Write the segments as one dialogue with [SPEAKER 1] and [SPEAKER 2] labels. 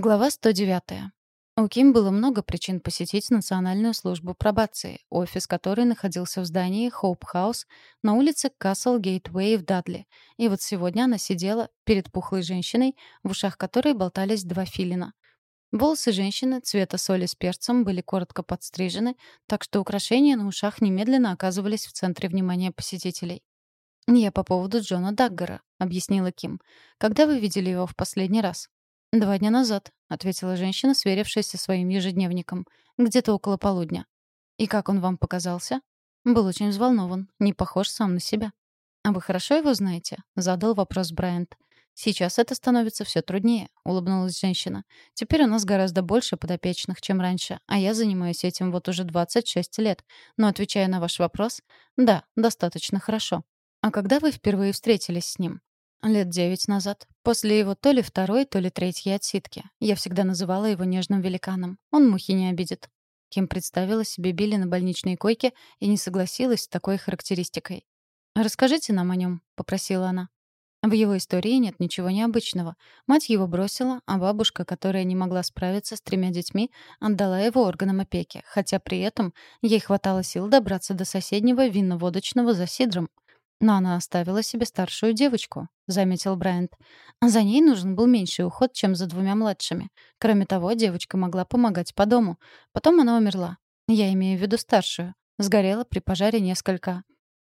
[SPEAKER 1] Глава 109. У Ким было много причин посетить Национальную службу пробации, офис которой находился в здании Хоуп Хаус на улице Касл Гейтвей в Дадли. И вот сегодня она сидела перед пухлой женщиной, в ушах которой болтались два филина. Волосы женщины цвета соли с перцем были коротко подстрижены, так что украшения на ушах немедленно оказывались в центре внимания посетителей. «Я по поводу Джона Даггера», — объяснила Ким. «Когда вы видели его в последний раз?» «Два дня назад», — ответила женщина, сверившись со своим ежедневником. «Где-то около полудня». «И как он вам показался?» «Был очень взволнован. Не похож сам на себя». «А вы хорошо его знаете?» — задал вопрос Брайант. «Сейчас это становится все труднее», — улыбнулась женщина. «Теперь у нас гораздо больше подопечных, чем раньше, а я занимаюсь этим вот уже 26 лет. Но, отвечая на ваш вопрос, да, достаточно хорошо. А когда вы впервые встретились с ним?» Лет девять назад. После его то ли второй, то ли третьей отсидки. Я всегда называла его нежным великаном. Он мухи не обидит. Ким представила себе Билли на больничной койке и не согласилась с такой характеристикой. «Расскажите нам о нем», — попросила она. В его истории нет ничего необычного. Мать его бросила, а бабушка, которая не могла справиться с тремя детьми, отдала его органам опеки, хотя при этом ей хватало сил добраться до соседнего винно-водочного за Сидром — «Но она оставила себе старшую девочку», — заметил Брайант. «За ней нужен был меньший уход, чем за двумя младшими. Кроме того, девочка могла помогать по дому. Потом она умерла. Я имею в виду старшую. Сгорела при пожаре несколько...»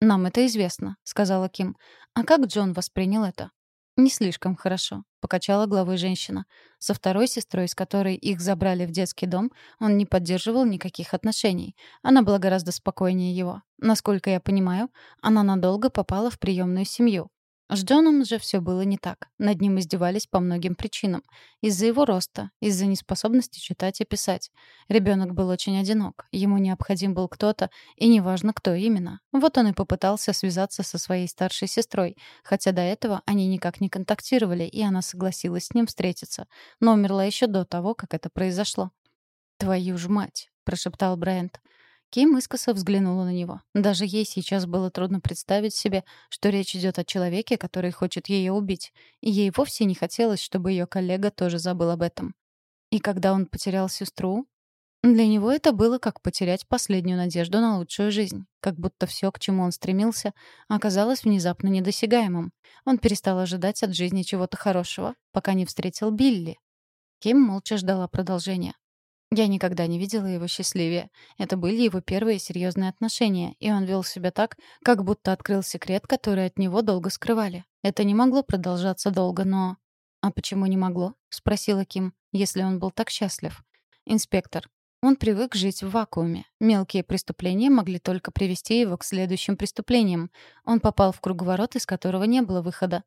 [SPEAKER 1] «Нам это известно», — сказала Ким. «А как Джон воспринял это?» «Не слишком хорошо», — покачала головой женщина. Со второй сестрой, с которой их забрали в детский дом, он не поддерживал никаких отношений. Она была гораздо спокойнее его. Насколько я понимаю, она надолго попала в приемную семью. С Джоном же все было не так. Над ним издевались по многим причинам. Из-за его роста, из-за неспособности читать и писать. Ребенок был очень одинок. Ему необходим был кто-то, и неважно, кто именно. Вот он и попытался связаться со своей старшей сестрой, хотя до этого они никак не контактировали, и она согласилась с ним встретиться. Но умерла еще до того, как это произошло. «Твою ж мать!» — прошептал Брайант. Ким искоса взглянула на него. Даже ей сейчас было трудно представить себе, что речь идет о человеке, который хочет ее убить. И ей вовсе не хотелось, чтобы ее коллега тоже забыл об этом. И когда он потерял сестру, для него это было как потерять последнюю надежду на лучшую жизнь. Как будто все, к чему он стремился, оказалось внезапно недосягаемым. Он перестал ожидать от жизни чего-то хорошего, пока не встретил Билли. Ким молча ждала продолжения. Я никогда не видела его счастливее. Это были его первые серьезные отношения, и он вел себя так, как будто открыл секрет, который от него долго скрывали. Это не могло продолжаться долго, но... «А почему не могло?» — спросила Ким, если он был так счастлив. «Инспектор, он привык жить в вакууме. Мелкие преступления могли только привести его к следующим преступлениям. Он попал в круговорот, из которого не было выхода.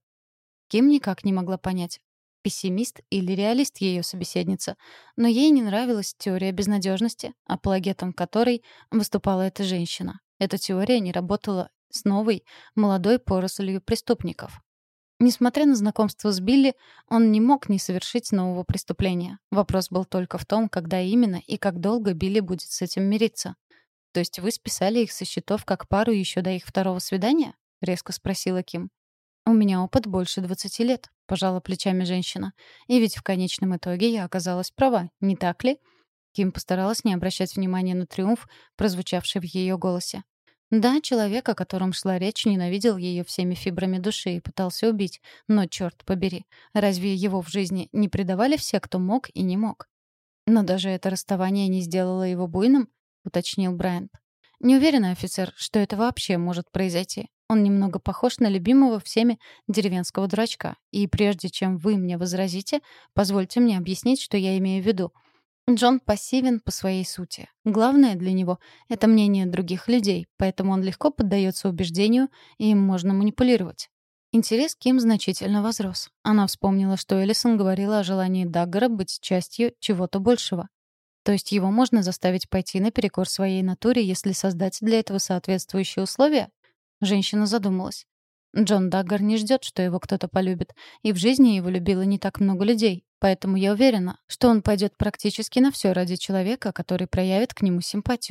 [SPEAKER 1] Ким никак не могла понять, пессимист или реалист ее собеседница, но ей не нравилась теория безнадежности, апологетом которой выступала эта женщина. Эта теория не работала с новой, молодой порослью преступников. Несмотря на знакомство с Билли, он не мог не совершить нового преступления. Вопрос был только в том, когда именно и как долго Билли будет с этим мириться. «То есть вы списали их со счетов как пару еще до их второго свидания?» — резко спросила Ким. «У меня опыт больше 20 лет», — пожала плечами женщина. «И ведь в конечном итоге я оказалась права, не так ли?» Ким постаралась не обращать внимания на триумф, прозвучавший в ее голосе. Да, человек, о котором шла речь, ненавидел ее всеми фибрами души и пытался убить. Но, черт побери, разве его в жизни не предавали все, кто мог и не мог? Но даже это расставание не сделало его буйным, уточнил Брайант. Не уверена, офицер, что это вообще может произойти. Он немного похож на любимого всеми деревенского дурачка. И прежде чем вы мне возразите, позвольте мне объяснить, что я имею в виду. Джон пассивен по своей сути. Главное для него — это мнение других людей, поэтому он легко поддается убеждению, и им можно манипулировать. Интерес Ким значительно возрос. Она вспомнила, что Эллисон говорила о желании Даггара быть частью чего-то большего. То есть его можно заставить пойти наперекор своей натуре, если создать для этого соответствующие условия? Женщина задумалась. Джон Даггар не ждет, что его кто-то полюбит, и в жизни его любило не так много людей, поэтому я уверена, что он пойдет практически на все ради человека, который проявит к нему симпатию.